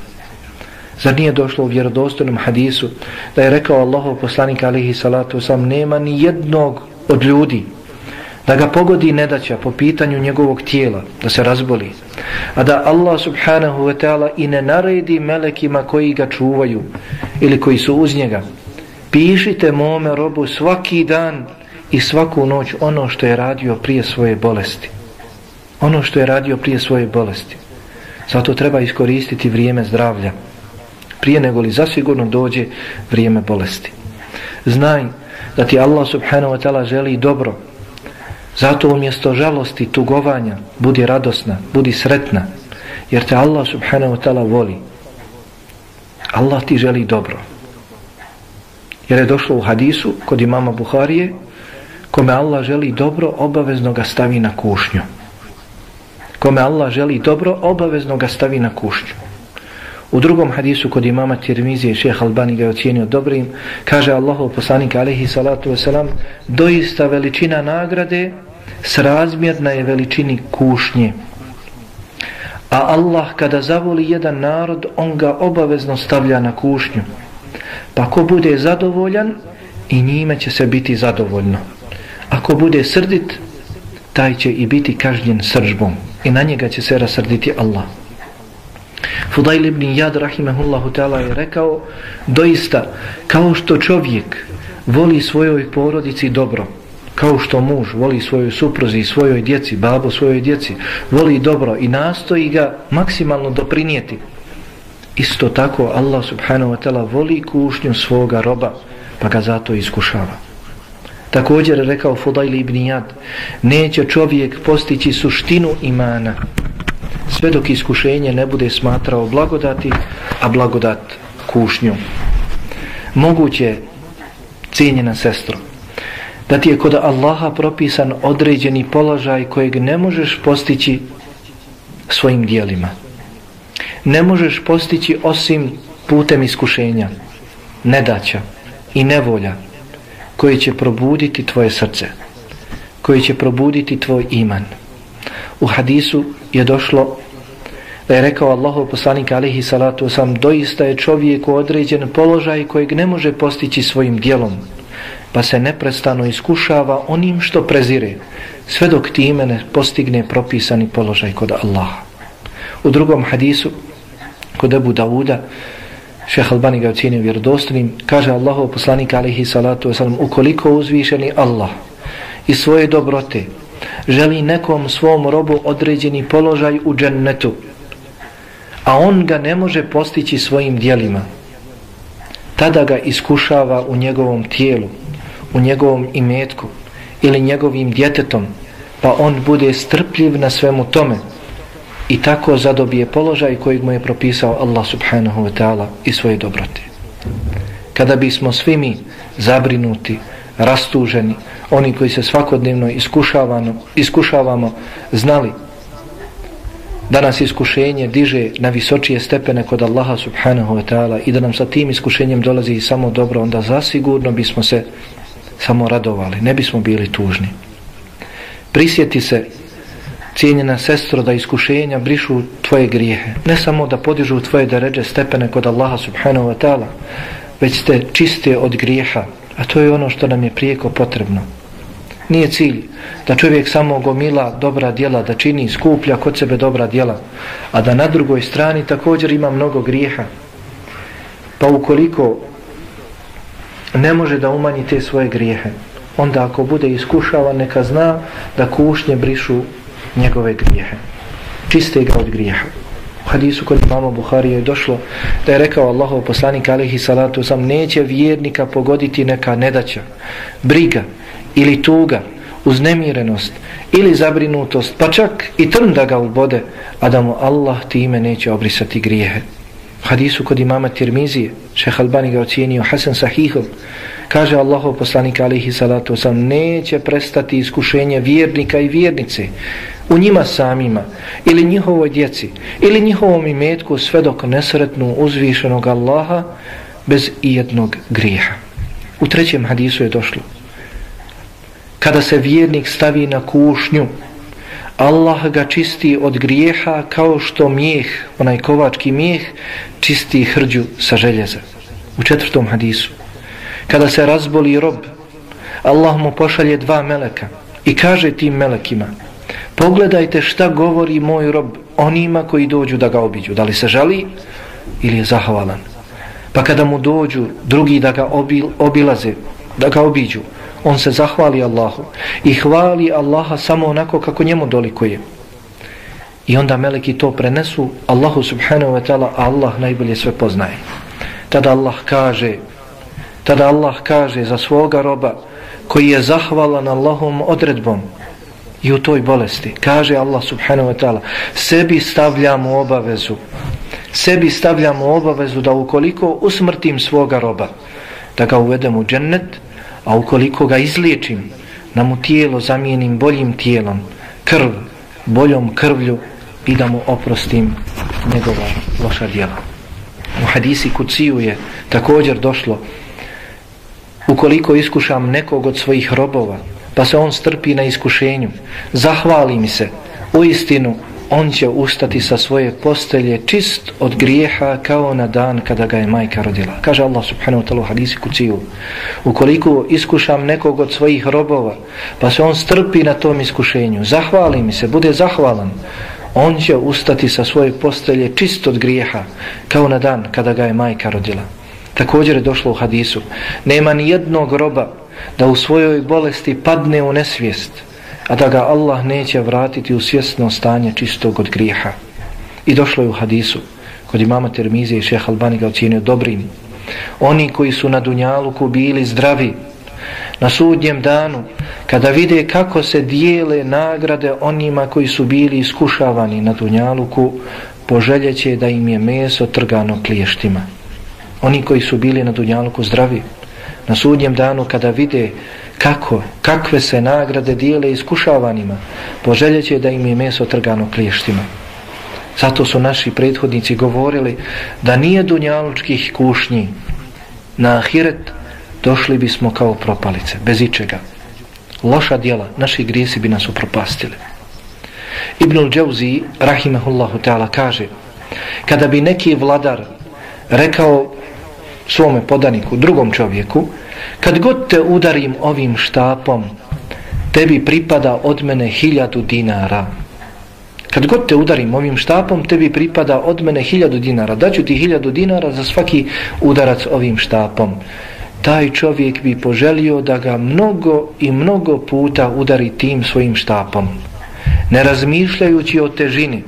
Zar nije došlo u vjerodostojnom hadisu da je rekao Allahov poslanik alihi salatu sam nema ni jednog od ljudi da ga pogodi nedaća po pitanju njegovog tijela, da se razboli, a da Allah subhanahu wa ta'ala i ne naredi melekima koji ga čuvaju ili koji su uz njega. Pišite mome robu svaki dan i svaku noć ono što je radio prije svoje bolesti. Ono što je radio prije svoje bolesti. Zato treba iskoristiti vrijeme zdravlja prije nego li zasigurno dođe vrijeme bolesti. Znaj da ti Allah subhanahu wa ta'ala želi dobro. Zato umjesto žalosti, tugovanja, budi radosna, budi sretna. Jer te Allah subhanahu wa ta'ala voli. Allah ti želi dobro. Jer je došlo u hadisu kod imama Buharije kome Allah želi dobro, obavezno ga stavi na kušnju. Kome Allah želi dobro, obavezno ga stavi na kušnju. U drugom hadisu kod imama Tirmizije šeha Albani ga je ocijenio dobrim, kaže Allahov poslanik alaihi salatu wasalam, doista veličina nagrade srazmjerna je veličini kušnje. A Allah kada zavoli jedan narod, on ga obavezno stavlja na kušnju. Pa ko bude zadovoljan, i njime će se biti zadovoljno. Ako bude srdit, taj će i biti kažnjen sržbom. I na njega će se rasrditi Allah. Fudail ibn Jad rahimahullahu ta'ala je rekao doista kao što čovjek voli svojoj porodici dobro kao što muž voli svojoj supruzi i svojoj djeci, babo svojoj djeci voli dobro i nastoji ga maksimalno doprinijeti isto tako Allah subhanahu wa ta'ala voli kušnju svoga roba pa ga zato iskušava. Također je rekao Fudail ibn Jad neće čovjek postići suštinu imana sve dok iskušenje ne bude smatrao blagodati, a blagodat kušnju. Moguće, cijenjena sestro, da ti je kod Allaha propisan određeni položaj kojeg ne možeš postići svojim dijelima. Ne možeš postići osim putem iskušenja, nedaća i nevolja koji će probuditi tvoje srce, koji će probuditi tvoj iman. U hadisu je došlo da je rekao Allahov poslanik alihi salatu sam doista je čovjek u određen položaj kojeg ne može postići svojim dijelom pa se neprestano iskušava onim što prezire sve dok time ne postigne propisani položaj kod Allaha. U drugom hadisu kod Ebu Dauda šeha Albani ga ocjenio vjerodostanim kaže Allahov poslanik alihi salatu wasalam ukoliko uzvišeni Allah i svoje dobrote želi nekom svom robu određeni položaj u džennetu a on ga ne može postići svojim dijelima tada ga iskušava u njegovom tijelu u njegovom imetku ili njegovim djetetom pa on bude strpljiv na svemu tome i tako zadobije položaj kojeg mu je propisao Allah subhanahu wa ta'ala i svoje dobrote. Kada bismo svi mi zabrinuti rastuženi oni koji se svakodnevno iskušavamo, iskušavamo znali da nas iskušenje diže na visočije stepene kod Allaha subhanahu wa ta'ala i da nam sa tim iskušenjem dolazi samo dobro, onda zasigurno bismo se samo radovali, ne bismo bili tužni. Prisjeti se, cijenjena sestro, da iskušenja brišu tvoje grijehe. Ne samo da podižu tvoje deređe stepene kod Allaha subhanahu wa ta'ala, već ste čiste od grijeha, a to je ono što nam je prijeko potrebno. Nije cilj da čovjek samo gomila dobra djela, da čini, skuplja kod sebe dobra djela, a da na drugoj strani također ima mnogo grijeha. Pa ukoliko ne može da umanji te svoje grijehe, onda ako bude iskušavan, neka zna da kušnje brišu njegove grijehe. Čiste ga od grijeha. U hadisu kod imama Buharije je došlo da je rekao Allahov poslanik alihi salatu sam neće vjernika pogoditi neka nedaća, briga, ili tuga, uznemirenost ili zabrinutost, pa čak i trn da ga ubode, a da mu Allah time neće obrisati grijehe. Hadisu kod imama Tirmizije, šeh Albani ga ocijenio Hasan Sahihov, kaže Allahov poslanik alihi salatu sam, neće prestati iskušenje vjernika i vjernice u njima samima, ili njihovoj djeci, ili njihovom imetku sve dok nesretnu uzvišenog Allaha bez ijednog grijeha. U trećem hadisu je došlo, kada se vjernik stavi na kušnju, Allah ga čisti od grijeha kao što mijeh, onaj kovački mijeh, čisti hrđu sa željeza. U četvrtom hadisu. Kada se razboli rob, Allah mu pošalje dva meleka i kaže tim melekima pogledajte šta govori moj rob onima koji dođu da ga obiđu. Da li se žali ili je zahvalan. Pa kada mu dođu drugi da ga obil, obilaze, da ga obiđu, on se zahvali Allahu i hvali Allaha samo onako kako njemu dolikuje. I onda meleki to prenesu Allahu subhanahu wa ta'ala, Allah najbolje sve poznaje. Tada Allah kaže, tada Allah kaže za svoga roba koji je zahvalan Allahom odredbom i u toj bolesti. Kaže Allah subhanahu wa ta'ala, sebi stavljamo obavezu, sebi stavljamo obavezu da ukoliko usmrtim svoga roba, da ga uvedem u džennet, a ukoliko ga izliječim, da mu tijelo zamijenim boljim tijelom, krv, boljom krvlju i da mu oprostim njegova loša djela. U hadisi kuciju je također došlo ukoliko iskušam nekog od svojih robova pa se on strpi na iskušenju zahvali mi se u istinu on će ustati sa svoje postelje čist od grijeha kao na dan kada ga je majka rodila. Kaže Allah subhanahu wa ta'la u hadisi kuciju. Ukoliko iskušam nekog od svojih robova, pa se on strpi na tom iskušenju, zahvali mi se, bude zahvalan, on će ustati sa svoje postelje čist od grijeha kao na dan kada ga je majka rodila. Također je došlo u hadisu. Nema ni jednog roba da u svojoj bolesti padne u nesvijest, a da ga Allah neće vratiti u svjesno stanje čistog od grijeha. I došlo je u hadisu, kod imama Termizije i šeha Albani ga ocijenio dobrim. Oni koji su na Dunjaluku bili zdravi, na sudnjem danu, kada vide kako se dijele nagrade onima koji su bili iskušavani na Dunjaluku, poželjeće da im je meso trgano kliještima. Oni koji su bili na Dunjaluku zdravi, na sudnjem danu kada vide kako, kakve se nagrade dijele iskušavanima, poželjeće da im je meso trgano kliještima. Zato su naši prethodnici govorili da nije dunjalučkih kušnji na ahiret došli bismo kao propalice, bez ičega. Loša dijela, naši grijesi bi nas upropastili. Ibnul Džavzi, rahimahullahu ta'ala, kaže kada bi neki vladar rekao svome podaniku, drugom čovjeku, kad god te udarim ovim štapom, tebi pripada od mene hiljadu dinara. Kad god te udarim ovim štapom, tebi pripada od mene hiljadu dinara. Daću ti hiljadu dinara za svaki udarac ovim štapom. Taj čovjek bi poželio da ga mnogo i mnogo puta udari tim svojim štapom. Ne razmišljajući o težini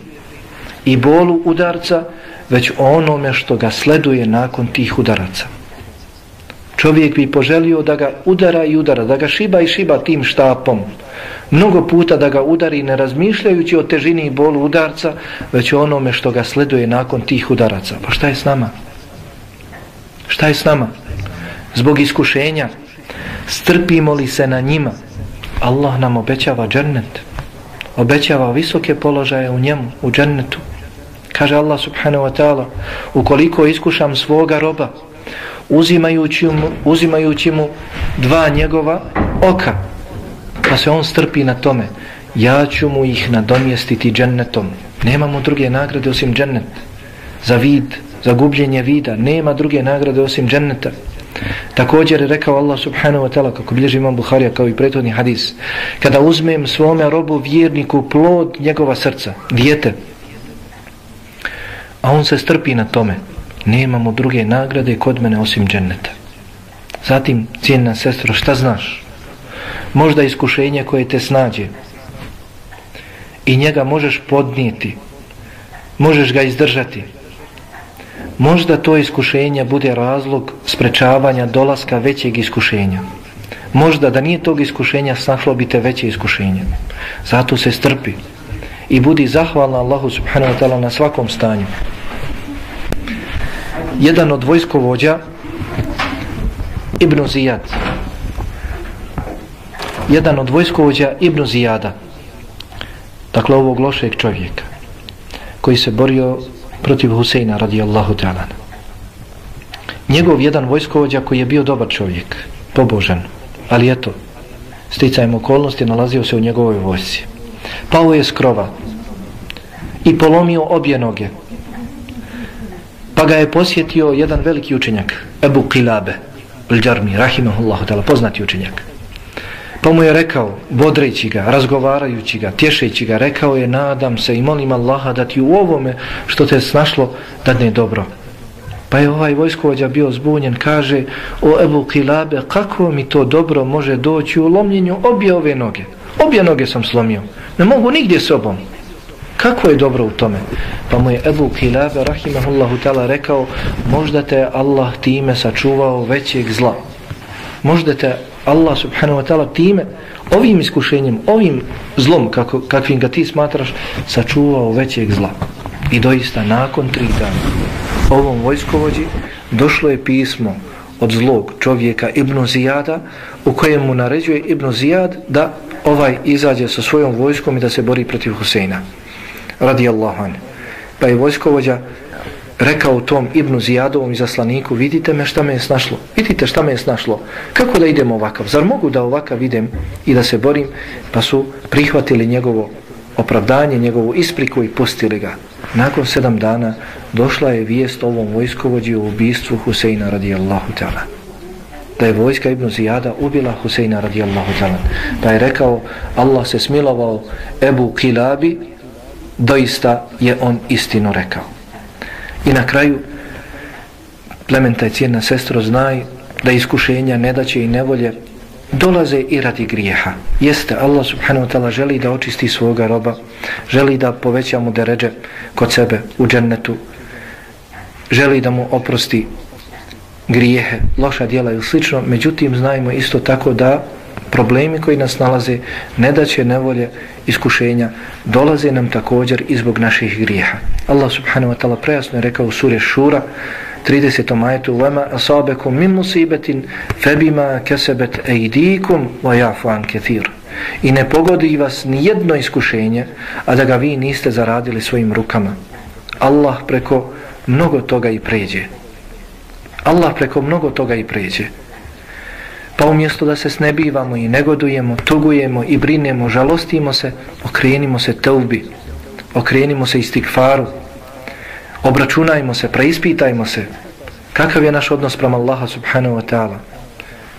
i bolu udarca, već onome što ga sleduje nakon tih udaraca. Čovjek bi poželio da ga udara i udara, da ga šiba i šiba tim štapom. Mnogo puta da ga udari ne razmišljajući o težini i bolu udarca, već o onome što ga sleduje nakon tih udaraca. Pa šta je s nama? Šta je s nama? Zbog iskušenja, strpimo li se na njima? Allah nam obećava džennet. Obećava visoke položaje u njemu, u džennetu. Kaže Allah subhanahu wa ta'ala, ukoliko iskušam svoga roba, uzimajući mu, uzimajući mu dva njegova oka, pa se on strpi na tome, ja ću mu ih nadomjestiti džennetom. Nemamo druge nagrade osim džennet. Za vid, za gubljenje vida, nema druge nagrade osim dženneta. Također je rekao Allah subhanahu wa ta'ala, kako bilježi imam Bukharija kao i prethodni hadis, kada uzmem svome robu vjerniku plod njegova srca, dijete, a on se strpi na tome nemamo druge nagrade kod mene osim dženneta. Zatim cijena sestro šta znaš? Možda iskušenje koje te snađe. I njega možeš podnijeti. Možeš ga izdržati. Možda to iskušenje bude razlog sprečavanja dolaska većeg iskušenja. Možda da nije tog iskušenja snašlo bi te veće iskušenje. Zato se strpi i budi zahvalna Allahu subhanahu wa ta'ala na svakom stanju jedan od vojskovođa Ibn Zijad. Jedan od vojskovođa Ibn Zijada. Dakle ovog lošeg čovjeka koji se borio protiv Huseina radijallahu ta'ala njegov jedan vojskovođa koji je bio dobar čovjek pobožan ali eto sticajem okolnosti nalazio se u njegovoj vojsi pao je skrova i polomio obje noge pa ga je posjetio jedan veliki učenjak Ebu Kilabe, Al-đarmi, rahimahullahu ta'ala, poznati učenjak pa mu je rekao bodreći ga, razgovarajući ga tješeći ga, rekao je nadam se i molim Allaha da ti u ovome što te snašlo da ne dobro Pa je ovaj vojskovođa bio zbunjen, kaže, o Ebu Kilabe, kako mi to dobro može doći u lomljenju obje ove noge? Obje noge sam slomio, ne mogu nigdje sobom. Kako je dobro u tome? Pa mu je Ebu Kilabe, rahimahullahu ta'ala, rekao, možda te Allah time sačuvao većeg zla. Možda te Allah subhanahu wa ta'ala time, ovim iskušenjem, ovim zlom, kako, kakvim ga ti smatraš, sačuvao većeg zla. I doista, nakon tri dana, ovom vojskovođi došlo je pismo od zlog čovjeka Ibn Zijada u kojem mu naređuje Ibn Zijad da ovaj izađe sa svojom vojskom i da se bori protiv Huseina radijallahu anhu. Pa je vojskovođa rekao tom Ibnu Zijadovom zaslaniku vidite me šta me je snašlo vidite šta me je snašlo. Kako da idem ovakav? Zar mogu da ovakav idem i da se borim? Pa su prihvatili njegovo opravdanje, njegovu ispriku i pustili ga. Nakon sedam dana došla je vijest ovom vojskovođi o ubistvu Huseina radijallahu ta'ala. Da je vojska Ibn Zijada ubila Huseina radijallahu ta'ala. Pa je rekao Allah se smilovao Ebu Kilabi doista je on istinu rekao i na kraju plementa i cijena sestro znaj da iskušenja, nedaće i nevolje dolaze i radi grijeha. Jeste, Allah subhanahu wa ta'ala želi da očisti svoga roba, želi da poveća mu deređe kod sebe u džennetu, želi da mu oprosti grijehe, loša djela i slično, međutim znajmo isto tako da problemi koji nas nalaze, nedaće, nevolje iskušenja, dolaze nam također i zbog naših grijeha. Allah subhanahu wa ta'ala prejasno je rekao u sure Šura, 30. majetu Vema asabekum min musibetin febima kesebet ejdikum wa jafu an kethir. I ne pogodi vas ni jedno iskušenje, a da ga vi niste zaradili svojim rukama. Allah preko mnogo toga i pređe. Allah preko mnogo toga i pređe. Pa umjesto da se snebivamo i negodujemo, tugujemo i brinemo, žalostimo se, okrenimo se teubi, okrenimo se istikfaru, obračunajmo se, preispitajmo se. Kakav je naš odnos prema Allaha subhanahu wa ta'ala?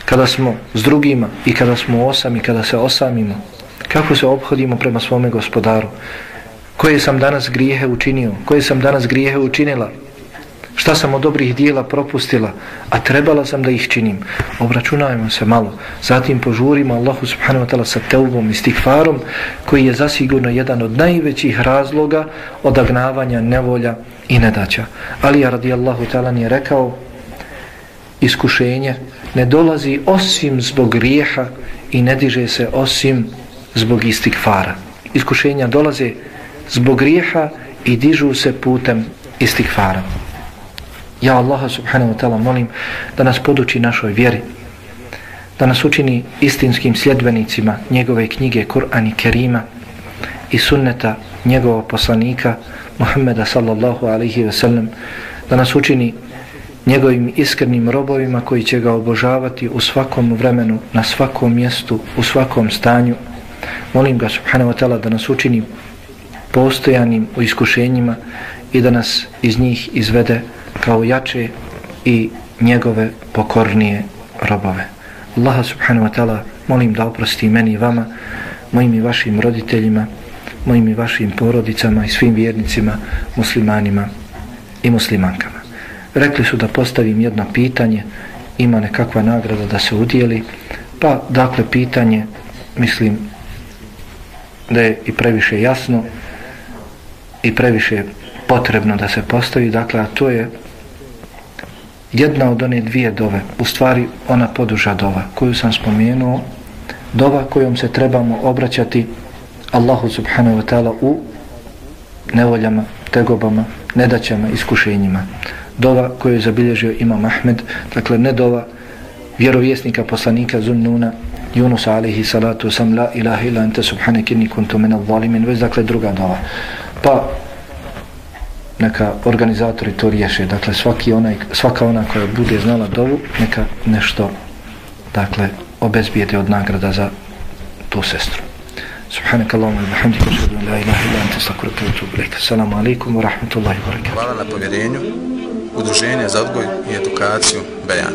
Kada smo s drugima i kada smo osami, kada se osamimo kako se obhodimo prema svome gospodaru? Koje sam danas grijehe učinio? Koje sam danas grijehe učinila? Šta sam od dobrih dijela propustila a trebala sam da ih činim. Obračunajmo se malo. Zatim požurimo Allahu subhanahu wa ta'ala sa teubom i stikfarom koji je zasigurno jedan od najvećih razloga odagnavanja nevolja i nedaća. Ali ja radijallahu ta'ala nije rekao iskušenje ne dolazi osim zbog grijeha i ne diže se osim zbog istikfara iskušenja dolaze zbog grijeha i dižu se putem istikfara Ja Allaha subhanahu wa ta'ala molim da nas poduči našoj vjeri, da nas učini istinskim sljedbenicima njegove knjige Kur'an i Kerima i sunneta njegovog poslanika Muhammeda sallallahu alaihi wa sallam, da nas učini njegovim iskrenim robovima koji će ga obožavati u svakom vremenu, na svakom mjestu, u svakom stanju. Molim ga subhanahu wa ta'ala da nas učini postojanim u iskušenjima i da nas iz njih izvede kao jače i njegove pokornije robove. Allaha subhanahu wa ta'ala molim da oprosti meni i vama, mojim i vašim roditeljima, mojim i vašim porodicama i svim vjernicima, muslimanima i muslimankama. Rekli su da postavim jedno pitanje, ima nekakva nagrada da se udijeli, pa dakle pitanje, mislim da je i previše jasno i previše potrebno da se postavi, dakle, a to je jedna od one dvije dove, u stvari ona poduža dova koju sam spomenuo, dova kojom se trebamo obraćati Allahu subhanahu wa ta'ala u nevoljama, tegobama, nedaćama, iskušenjima. Dova koju je zabilježio Imam Ahmed, dakle ne dova vjerovjesnika poslanika Zunnuna Yunus alaihi salatu sam la ilaha ila ente subhanak inni kuntu minal zalimin već dakle druga dova. Pa neka organizatori to riješe dakle svaki onaj, svaka ona koja bude znala dovu neka nešto dakle obezbijete od nagrada za tu sestru سبحانك اللهم وبحمدك اشهد ان لا اله الا انت استغفرك واتوب اليك السلام عليكم ورحمه الله وبركاته Hvala na povjerenju Udruženje za odgoj i edukaciju Bejan.